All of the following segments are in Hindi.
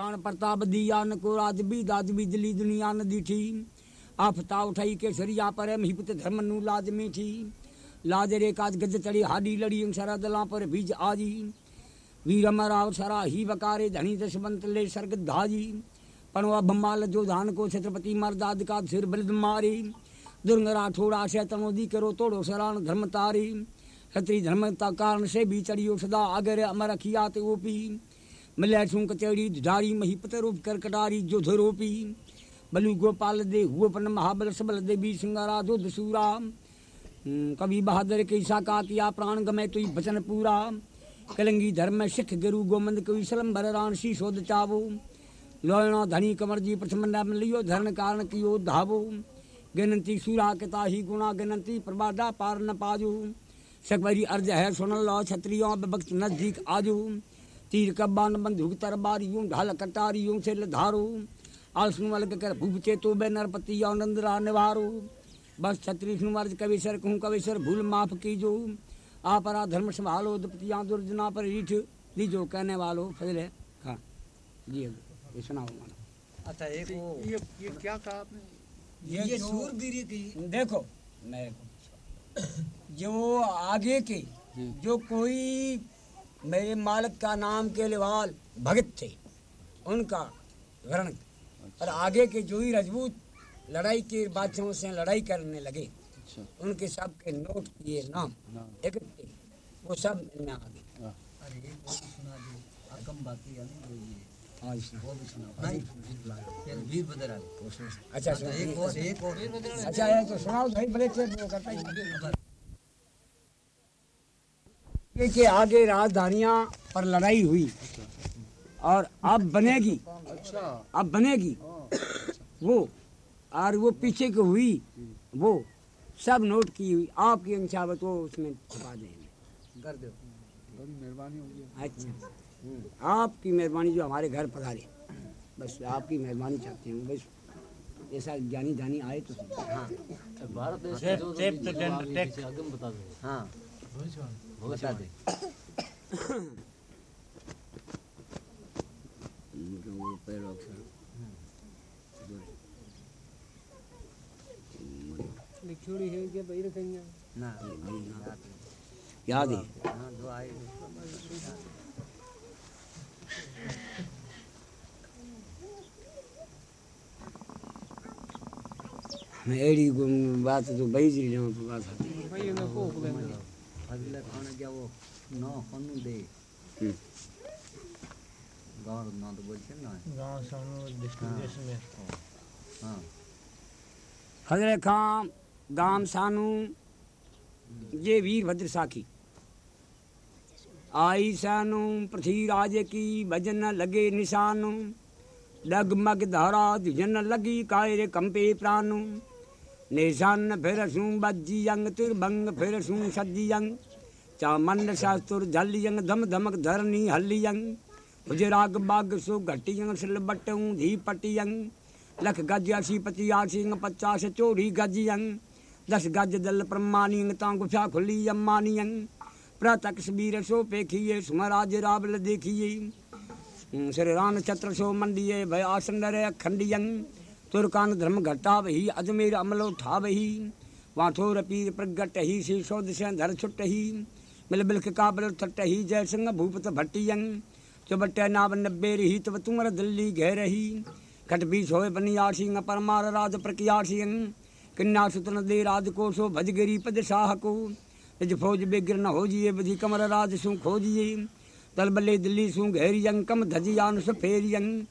प्राण प्रताप दिया न को राज भी दाज बिजली दुनिया न दीठी आफता उठाई के सरिया पर महिपत धर्म नु लाज मीठी लाज रे काज गज चढ़ी हाडी लड़ी सरा दला पर बीज आजी वीर अमराव सरा ही बकारे धनी दशवंत ले सर्ग धाजी पणवा बम्बाल जो धान को छत्रपति मर्दाद का सिर बलिद मारी दुर्गरा ठोड़ा शैतनो दी करो तोड़ो सरान धर्म तारी क्षत्रिय धर्म ता कारण से भी चढ़ियो सदा आगर अमर खियात ओपी मिले छू कचेड़ी धारी महीपत रूप कर कटारी जो धरोपी बलु गोपाल दे हुए पन महाबल सबल देवी सिंगारा जो दसूरा। हम्म, कवि बहादुर के साका किया प्राण गमे तुई बचन पूरा। कलंगी धर्म सिख गुरु गोमंद कोई सलम्बर रान सी शोध चावो। लोयणो धनी कमर जी प्रथम नाम लियो धरण कारण कियो धावो। गिनती सूरा किता ही गुणा गिनती प्रबादा पार न पाजो। सकबरी अर्ज़ है सुन लो छत्रियों बख्त नज़दीक आजो। तीर कब्बान बंदूक तरबार यूँ ढाल कटार यूँ से धारो। आलसनु अलग कर भूप चेतो बे नरपति आनंद रा निवारो। बस छत्री सुन अर्ज़ कविसर कहूँ कविसर भूल माफ़ कीजो। आपरा धर्म संभालो दुपतियाँ दुर्जना पर रीठ दीजो कहने वालो फजले हाँ जी ये सुनाओ मानो। अच्छा एक वो ये ये क्या कहा आपने? ये ये सूरबीरी की। देखो मैं जो आगे के जो कोई मेरे मालिक का नाम के लिवाल भगत थे। उनका वर्णन और आगे के जो ही रजपूत लड़ाई के बादशाहों से लड़ाई करने लगे अच्छा। उनके सब के नोट किए नाम नाम। इकट्ठे वो सब इनमें आ गए। है ना वो ये हाँ अच्छा अच्छा एक और एक और। अच्छा तो सुनाओ भाई बड़े करता ही। के के आगे राजधानियाँ पर लड़ाई हुई। और अब बनेगी। अच्छा। अब बनेगी। वो और वो पीछे की हुई वो सब नोट की हुई। आपकी अंशावत वो उसमें छपा देंगे। कर दो। मेहरबानी होगी। अच्छा। आपकी मेहरबानी जो हमारे घर पधारे। बस आपकी मेहरबानी चाहते हैं। बस ऐसा ज्ञानी दानी आए तो। हाँ। भारत देश बता दो। हाँ बता दे वो पैर अक्षर लिखोड़ी है। क्या? भाई रखेंगे? ना। याद है? हाँ मैं एड़ी बात तो बही जी जाऊँ तो बात है। अगले खाने क्या वो? नौ खनु दे? हम्म। गाँव ना तो बोलते ना? गाँव सामने डिस्ट्रिक्ट में। हाँ। हज़रत खां गाम सानू ये वीरभद्र साखी। आई सानू पृथ्वीराज की भजन लगे निशानु। डगमग धारा धिजन लगी कायर कंपे प्राणु निशान फिर सू अंग तिरभंग फिर सू अंग चामंड शास्त्र जली अंग धम धमक धरनी हल्ली अंग हुजराग बाग सो घटी अंग सिल बटू धी पटी अंग लख गज असी पति आसिंग पचास चोरी गज अंग दस गज दल प्रमानी अंग ता गुफा खुली अम्मानी अंग प्रतक सबीर सो पेखिए सुमराज रावल देखिए श्री राम छत्र सो मंडिये भय आसन रे अखंडियं तुरकान धर्म घटा वही अजमेर अमल उठा वही। वाठोर पीर प्रगट ही श्री शोध धर छुट ही। मिल बिलख काबल थट ही, जय सिंह भूपत भट्टियं चुबटे नाव नब्बे रही, तब तुमर दिल्ली घेर रही। खट बीस होए बनिया सिंह, परमार राज प्रकिया सिंह। किन्ना सुतन दे राज को, सो भजगिरी पद शाह को। निज फौज बेगिर न हो जिए बधी कमर राज सु खोजिए बल्ले दिल्ली सु घेरी अंग कम धजियान सफेरी अंग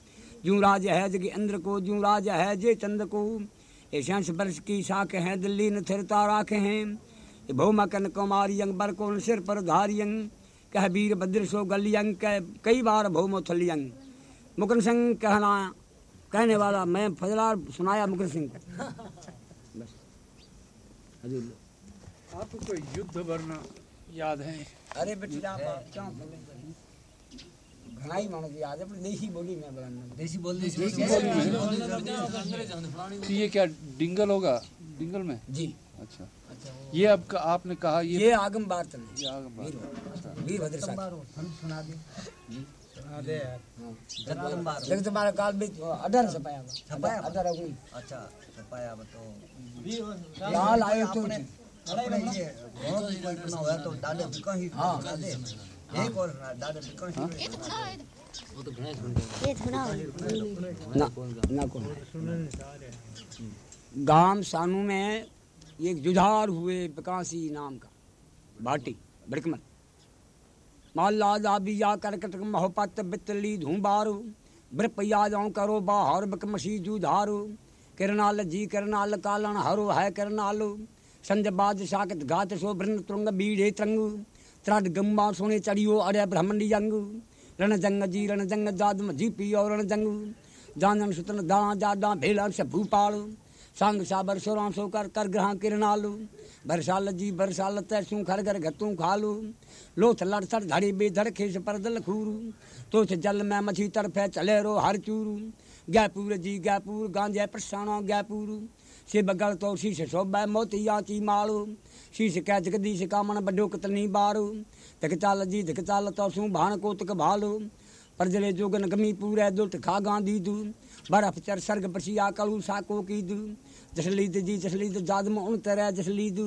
जू राज है जग इंद्र को जू राज है जे चंद को। ऐशांश वर्ष की शाख है दिल्ली न थिरता राख हैं ये भौमा कुमारी अंग बर को सिर पर धारी अंग। कह वीर भद्र सो गली अंग कह कई बार भौमो थली अंग। मुकुंद सिंह कहना कहने वाला मैं फजला सुनाया मुकुंद सिंह। का बस। हजूर। आपको युद्ध वरना याद है? अरे बेटा क्यों घना ही मानो की याद है देसी बोली मैं बोलना देसी बोल देसी तो ये क्या डिंगल होगा डिंगल में जी अच्छा ये आपका आपने कहा ये ये आगम बात नहीं ये आगे बात। वीरभद्र साहब हम सुना दे जगदम्बा जगत तुम्हारा काल भी अडर छपाया छपाया? अडर अग्नि अच्छा छपाया अब तो लाल आयो तो अपने अपने ये भी कोई न हुआ तो ॾाढे विकाही हाँ। कौन गाँव सानू में एक जुझार हुए बकासी नाम का, भाटी भड़कमल माला दाबिया करकटक मोहपत बितली धूबारू ब्रपया जाऊँ करो बाहर बकमसी जुधारू किरनाल जी, किरनाल कालन हरो है किरनालू। संज बाज साकत घात सो ब्रन तुंग बीड़े त्रंगु। त्राट गम्बा सोने चढ़ियो, अरे ब्रह्मंडी जंगु। रण जंग जी, रण जंग जादम जी पियो, रण जंगु। जानन सुतन दाना जादा भेला से भूपाल। संग साबर सोरां सो कर ग्रह किरनालू बरसाल जी, बरसाल तैसू खर घर गतू खालू। लोथ लड़ धड़ी बेधड़ खेस परदल खूरू। तोथ जल में मछी तरफे चले रो हर चूरू। गैपुर जी, गैपुर, गांजे प्रसाणो गैपुर। से बगल तो शीश शोभे मोतिया ची मालू शीश कै जगदीश कामन बड्डो कतनी बारू तक चाल जी तक चाल तो सू भाण कोतक भालू परजले जोगन गमी पूरे दुल्ट खा गांधी दू बर्फ़ चर सर्ग बसिया कलू साको की दू जसलीद जी जसलीद जादम उन तरह जसलीद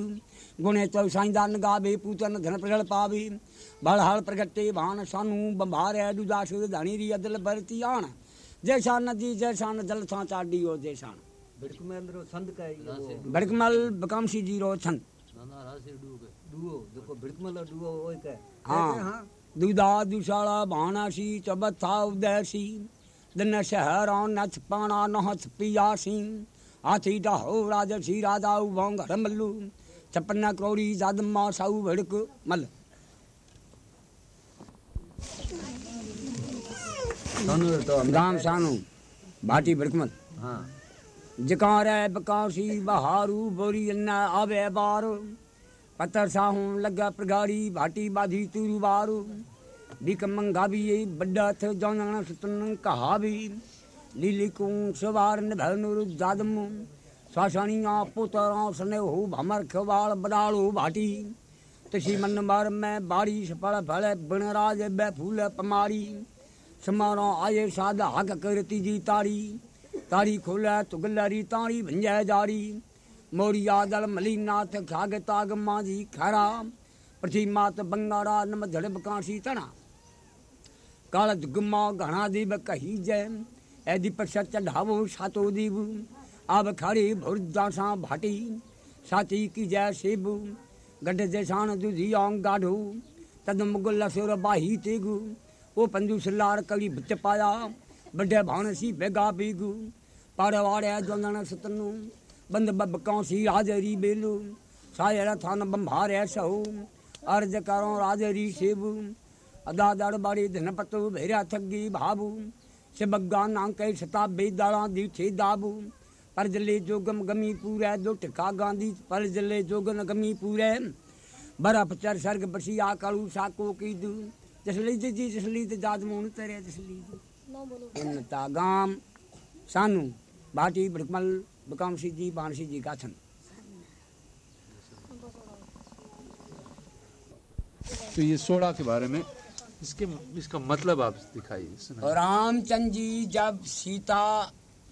गुणे तो साईंदान गावे पूतन धन प्रगल पावी बल हल प्रगटे भान सानू बंभारे दुदास धानी री अदल बरती आण जैसा नदी जैसा न जल था चाडी हो जैसा बिड़क में अंदर संद का ये बड़कमल बकामसी जी रो छन डुओ देखो बिड़क में डुओ वो के हाँ। दुदा दुशाला भानासी चबथा उदयसी दिन शहरा नच पाना नहथ पियासी हाथी डाहो राजसी राजा उभोंग मल्लू छपन करोड़ी जादमा साऊ भड़क मल तो हम सानू भाटी भड़कमल। हाँ। जकारे बकासी बहारू बोरी अन्ना आवे बार पत्थर साहू लगा प्रगाड़ी भाटी बाधी तुरु बारू बिक मंगा भी ये बड्डा थ जाना सुतन कहा भी लीली को सवार निभनुर जादम सासणिया पुतरा सने हो भमर खवाल बडालो भाटी तसी मन मार में बाड़ी सफल फल बनराज बे फूल पमारी समारो आए सादा हक करती जी तारी तारी खोले तुगलरी तारी भंजय जारी। मोरिया दल मलीनाथ खाग ताग माजी खरा। प्रथी मात बंगारा नम धड़ब काशी तना काल दुगमा घना दीब कही जय ए दीप सच ढावो सातो दीव आब खड़ी भुर दासा भाटी। साती की जय सेब। गढ़ जैसान दुधी आंग गाढ़ो। तद मुगल सुर बाही तेगु। ओ पंजू सिलार कली बिच पाया। बड़े भानसी बेगा बीगु पाड़वाड़े जोंदन सतनु। बंद बब कौसी हाजरी बेलू। सायर थान बंभारे सहु अर्ज़ करो राजरी सेबु। अदा दड़ बाड़ी धन पतु भेरा थगी भाबू। सिबग्गा नांके सता बेदाड़ा दी छे दाबू। पर जले जोगम गमी पूरे दो टिका गांधी पर जले जोगन गमी पूरे। बर्फ़ चर सर्ग बसिया कालू साको की दू। जसली जी जसली जाद मोन तेरे जसली इन तागाम सानू भाटी भड़कमल बकामसी जी बाणसी जी का छन तो ये सोडा के बारे में इसके इसका मतलब आप दिखाइए। रामचंद्र जी जब सीता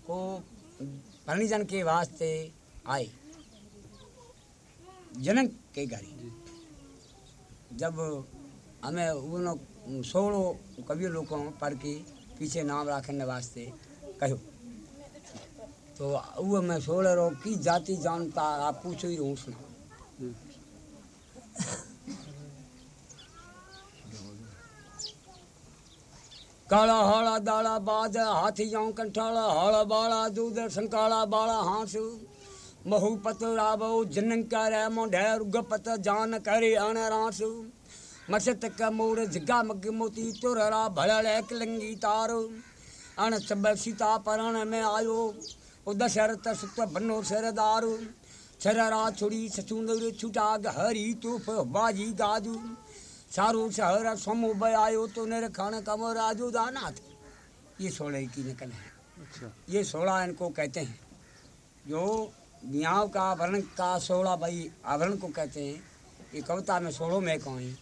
को परिजन के वास्ते आए जनक के घर जब हमें उन सोलो कवि लोगों पर के पीछे नाम रखने वास्ते कहो तो वो मैं सोलह रो की जाति जानता, आप पूछो ही रहूँ सुना काला हाड़ा, दाड़ा, बाज हाथियों कंठाला हाड़ा, बाड़ा दूध संकाला बाड़ा, हांस, महू, पत राबो जिन करे, मोढे रुगपत जान करे अण रास। मसत क मोर जिगा मग, मोती, तुररा, भड़ले कलंगी तार। अण सब सीता, परण में आयो। दशरथ सुत बनो सरदार सररा छुड़ी सचुंदर छुटाग हरी तूफ बाजी गाजू सारू शहर समूह आयो तो निरखण कम राजू दानाथ। ये सोलह की नकल है। अच्छा। ये सोलह इनको कहते हैं। जो मियाँ का आभरण का सोलह भाई आभरण को कहते हैं। ये कविता में सोलह में कौन है?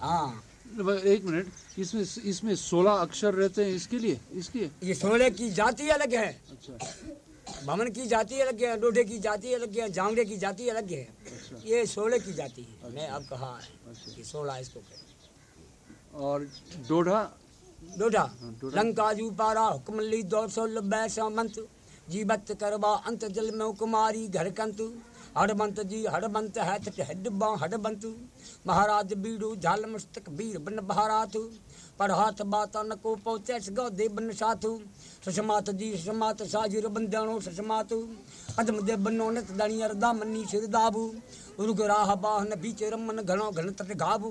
हाँ। एक मिनट इसमें इसमें सोलह अक्षर रहते हैं इसके लिए? इसलिए ये सोले की जाति अलग है। अच्छा। भवन की जाति अलग है डोडे की जाति अलग है जांगड़े की जाति अलग है। ये सोलह की जाति है। मैं अब कहा है अच्छा। सोलह इसको कहते और डोढ़ा? हैं। डोडा डोडा। लंका जू पारा हुक्मली दो सौ लब्बे सामंत। जीवत करवा अंत जल में कुमारी घर कंतु हड़बंत जी हड़बंत है तट हडबा हडबंत महाराज बीड़ू झाल मस्तक, वीर बन बहाराथु पर हाथ बाता न को पहुँचे गौ बन साथु। ससमात जी ससमात साजिर बंदणो ससमातु अदम दे बनो नत दणियर दामनी सिर दाबू। उरुग राह बाहन बीच रमन घणो घन तट घाबू।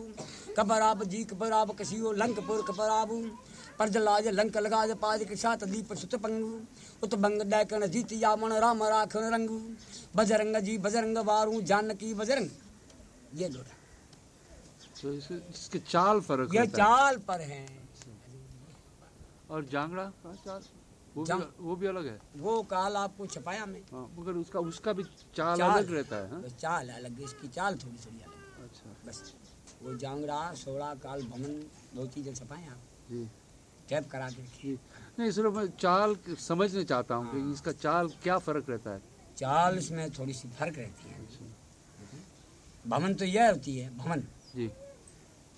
कबराब जी कबराब कसियो लंकपुर कबराबू परजलाज लंक लगाज पाज के साथ दीप सुत पंगु। उत बंग डैकन जीत यामन राम राखन रंगू। बजरंग जी बजरंग वारू जानकी बजरंग। ये लोड़ा तो इसके, इसके चाल फ़र्क ये है। चाल पर है। और जांगड़ा? का चाल। वो भी वो भी अलग है? वो काल आपको छपाया में। हाँ मगर उसका उसका भी चाल, चाल। अलग रहता है हाँ? चाल अलग इसकी चाल थोड़ी थोड़ी अलग अच्छा। बस वो जांगड़ा सोड़ा काल भवन दो चीज़ें छपाए आप जी। टैप करा के रखिए नहीं सिर्फ़ मैं चाल समझना चाहता हूँ हाँ। कि इसका चाल क्या फ़र्क रहता है। चाल इसमें थोड़ी सी फ़र्क रहती है। भवन तो यह होती है भवन जी।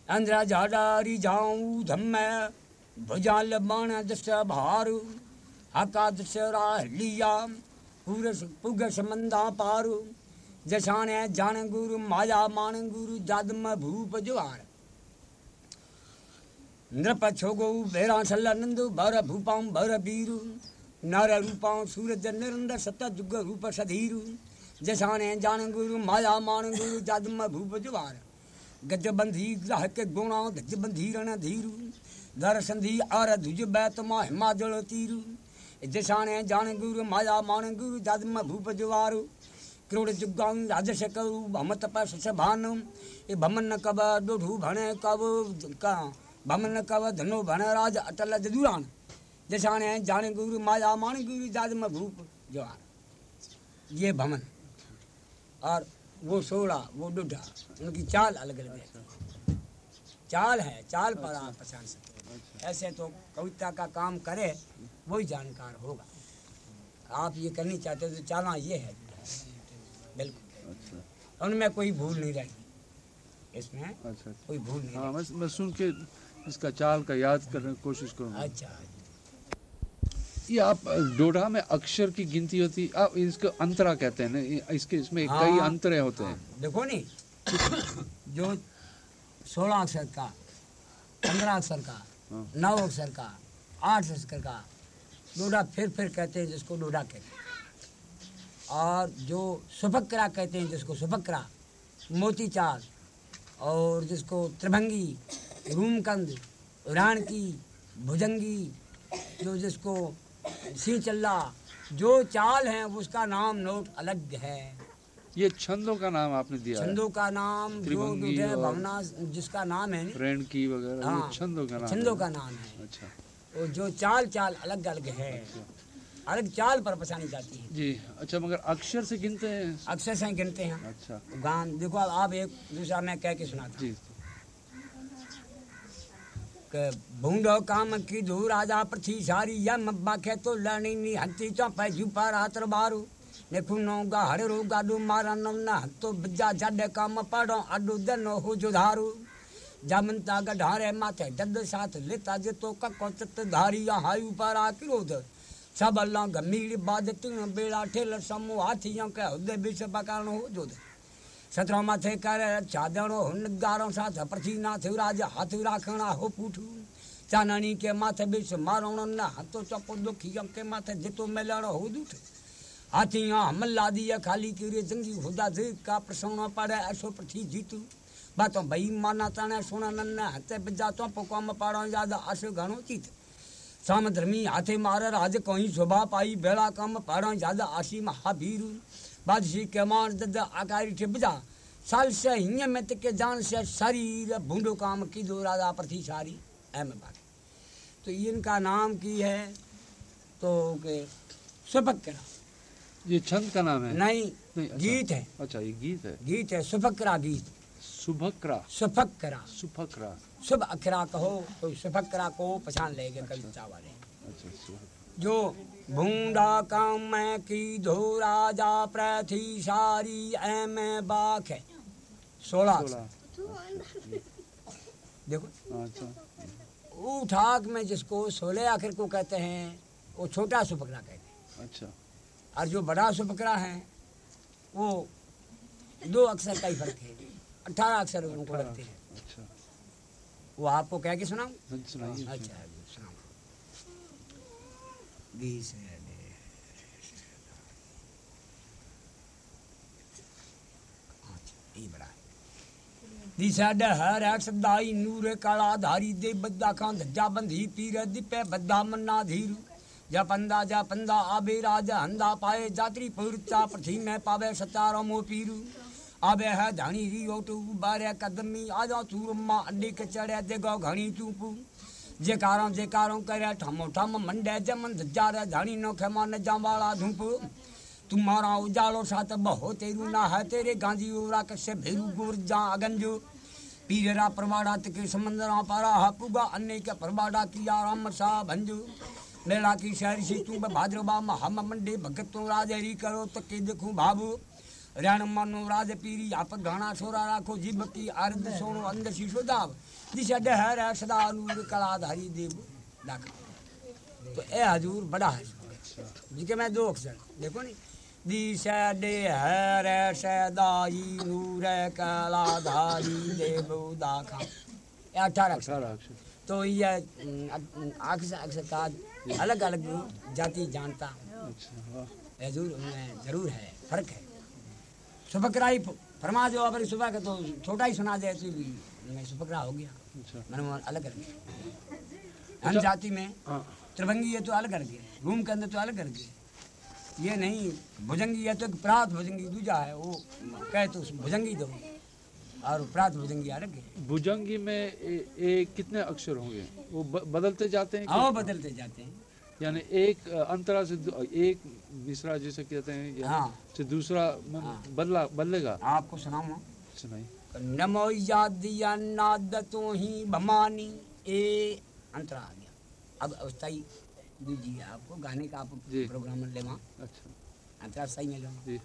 अंधरा झाडारी जाऊँ धम्म भुजाल बाण दस भारू हका दस लिया पूरस पुगस मंदा पारू। जसाने जान गुरु माया मान गुरु जादम भूप ज्वार। नृप छोगो बेरा सल नंद भर भूपां भर बीरु नर रूपां सूरज निरंद सत जुग रूप सधीरु जसाने जान गुरु माया मान गुरु जादम भूप ज्वार गजबंधी ग्राहक गुणा गजबंधी रण धीरु दर संधि आर धुज बैत मा हिमाचल तीरु जसाने जान गुरु माया मान गुरु जादम भूप ज्वारु करोड़ जुगां राजस करु भमत पर सभान ए भमन कब डोढू भणे कब का भमन कव धनो भण राज अटल जदुरान। जसाने जान गुरु माया मान गुरु जादम भूप ज्वार ये भमन और वो सोड़ा वो डुडा उनकी चाल अलग अलग है। चाल है चाल पर आप पहचान सकते हो। ऐसे तो कविता का काम करे वही जानकार होगा। आप ये करनी चाहते हो तो चाला ये है। बिल्कुल। अच्छा। उनमें कोई भूल नहीं रहेगी इसमें अच्छा कोई भूल नहीं हाँ मैं मैं सुन के इसका चाल का याद करने की कोशिश करूँगा। अच्छा ये आप डोडा में अक्षर की गिनती होती आप इसको अंतरा कहते हैं ना इसके इसमें हाँ। कई अंतरे होते हैं। देखो नी जो सोलह अक्षर का पंद्रह अक्षर का हाँ। नौ अक्षर का आठ अक्षर का डोडा फिर फिर कहते हैं जिसको डोडा कहते हैं। और जो सुफक्रा कहते हैं जिसको सुफक्रा मोती चाल और जिसको त्रिभंगी रूमकंद रान की भुजंगी जो जिसको सीचल्ला जो चाल है उसका नाम नोट अलग है। ये छंदों का नाम आपने दिया छंदों का नाम जो है और- भवना जिसका नाम है रण की वगैरह हाँ, छंदों का नाम छंदों है। का नाम है। अच्छा। वो जो चाल चाल अलग अलग है अलग चाल पर पहचानी जाती है। जी अच्छा मगर अक्षर से गिनते हैं? अक्षर से गिनते हैं। अच्छा। गान देखो अब आप एक दूसरा मैं कह के सुनाता जी। भूंडो काम की धू राजा पृथ्वी सारी या मब्बा खे तो लड़ी नी हंती चौपै झुपा रातर बारू। ने खुनो गा हड़ रो गाडू मारा नम ना हत्तो बिजा जाडे काम पाड़ो अडू दनो हो जुधारू। जामनता गढ़ारे माथे डद साथ लेता जे तो कको चित धारिया हायु पारा क्रोध। सब अल्लाह गमीड़ बाद तीन बेड़ा ठेल समूह हाथियों के हुदे बिच पकाण हो जोद सतरो माथे कर हुन गारो साथ प्रथी नाथ राज हाथ राखणा हो पूठू। चानणी के माथे बिच मारणो न हतो चपो दुखियों के माथे जितो मेलणो हो दूठ। हाथियाँ हमला दिया खाली किरे जंगी हुदा दे का प्रसन्न पड़े ऐसो प्रथी जीतू। बातों भई माना ताने सोना नन्ना हते बिजा तो पोकम पाड़ो याद आस घणो चीत साम धर्मी हाथे मार राज कोई शोभा पाई बेड़ा कम पाड़ो याद आसी महावीरू। बादशी के मान दद आकारी ठे बजा साल से हिंय में तक जान से शरीर भूडो काम की दो राजा प्रथी सारी। एम बात। तो इनका नाम की है? तो के सुफक्रा ये छंद का नाम है? नहीं नहीं, अच्छा। गीत है। अच्छा ये गीत है? गीत है सुफक्रा गीत। सुभक्रा सुफक्रा सुफक्रा शुभ अखरा कहो कोई सुफकरा को पहचान लेंगे कविता वाले अच्छा अच्छा जो भूडा काम में की धो राजा प्रथी सारी ऐ में बाख है। सोलह। देखो। अच्छा। उठाक में जिसको सोलह आखिर को कहते हैं वो छोटा सुफकरा कहते हैं। अच्छा। और जो बड़ा सुफकरा है वो दो अक्षर का ही फ़र्क है। अठारह अक्षर उनको लगते हैं। अच्छा वो आपको कह के सुनाऊं? हाँ, सुनाइए अच्छा बीस अच्छा, में पावे सचारो पीरू। आबे है धानी री ओटू, बारे कदमी, आजा चूरमा अड्डी के चढ़े देगो घणी चूपू। जे कारों जे कारों ठमो, ठम मंडे जमन धज्जा रे धानी नो खेमा न जावाला धूप। तुम्हारा उजालो सात बहो, तेरू ना है तेरे गांधी उरा कसे भेरू गुर जा अगंजो। पीरा परवाड़ा तक समंदरा पारा हा, पुगा अन्य के परवाड़ा किया राम सा भंजो। मेला की शहर सी तू भाद्रबा हम मंडे भगत तो राजरी करो तके देखूँ बाबू राज पीरी आप घाना छोरा राखो की आरद सोनो डहर है सदा नूर देव। दाखा। तो ए हजूर बड़ा है। जिसके मैं दो अक्षर देखो दिशा सदाई नूर कलाधारी देव। दाखा। ये अठारह अक्षर। तो ये अक्षर अक्षर का अलग अलग जाति जानता। हूँ अच्छा हजूर उनमें ज़रूर है। फ़र्क है। सुबकरा ही फरमा जो अगर सुबह का तो छोटा ही सुना दे तो भी। मैं सुबकरा हो गया। अच्छा। मैंने वो अलग कर दिया। हम जाति में हाँ। त्रिभंगी है तो अलग करके रूम के अंदर तो अलग करके ये नहीं भुजंगी है तो एक प्रात भुजंगी दूजा है वो कहे तो भुजंगी दो। और प्रात भुजंगी अलग है। भुजंगी में ए, ए, कितने अक्षर होंगे? वो ब, बदलते जाते हैं हाँ बदलते जाते हैं। यानी एक अंतरा से एक मिश्रा जैसे कहते हैं या हाँ। से दूसरा हाँ। बदला बदलेगा। आपको सुनाऊँ सुनाइए। नमो यादिया नाद तो ही भमानी। ए अंतरा आ गया। अब अवस्थाई दीजिए आपको गाने का आप प्रोग्राम ले वहाँ अच्छा। अंतरा सही में लो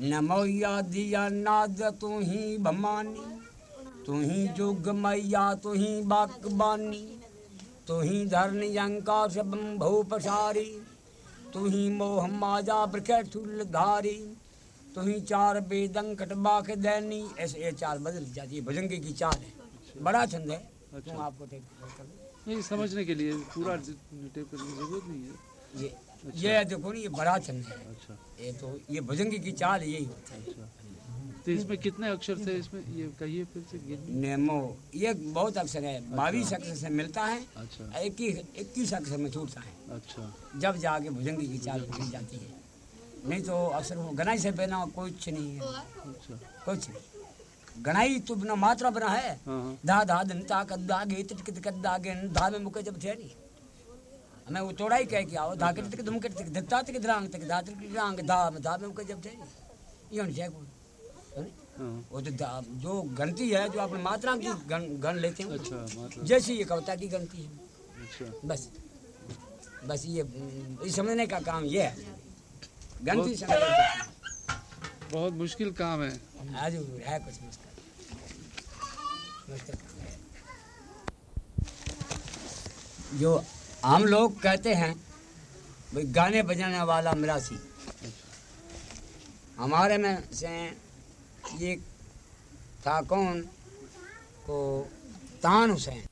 नमो यादिया नाद तो ही भमानी। तू ही जोग मैया तू ही बाकबानी तू ही धरनी अंका सब भू पसारी तू ही मोह माजा ब्रखुल धारी तू ही चार बेदंग कटबा के दैनी। ऐसे ये चाल बदल जाती है भुजंगी की चाल है। बड़ा छंद है अच्छा। तुम आपको नहीं समझने के लिए पूरा टेप करने की ज़रूरत नहीं है। ये ये देखो ना ये बड़ा छंद है। अच्छा। ये तो ये भुजंगी की चाल यही होता है। अच्छा। तो इसमें कितने अक्षर थे इसमें ये कहिए फिर से नेमो ये बहुत अक्षर है। बाईस अक्षर से मिलता है अच्छा। इक्कीस इक्कीस अक्षर में छूटता है। अच्छा। जब जाके भुजंगी की चाल पकड़ी जाती है। नहीं तो अक्षर वो गनाई से बिना कुछ नहीं है। अच्छा। कुछ नहीं। गनाई तो बिना मात्रा बिना है। हाँ हाँ। धा धा दिन ता कद्दा गे तिट कित कद्दा गे धा में मुके जब थे हमें वो तोड़ाई कह के आओ धा के तिक दुम के तिक धत्ता तिक द्रांग तिक धा तिक द्रांग धा में धा में मुके जब थे ये नहीं चाहिए हाँ वो धा- जो गणती है जो अपनी मात्रा की गण गण लेते हैं अच्छा जैसी ये कविता की गणती है। अच्छा। बस। बस ये ये समझने का काम ये है। गणती बहुत मुश्किल काम है। आज है कुछ मुश्किल। मुश्किल जो हम लोग कहते हैं भाई गाने बजाने वाला मिरासी। हमारे में से ये था कौन? को तान हुसैन।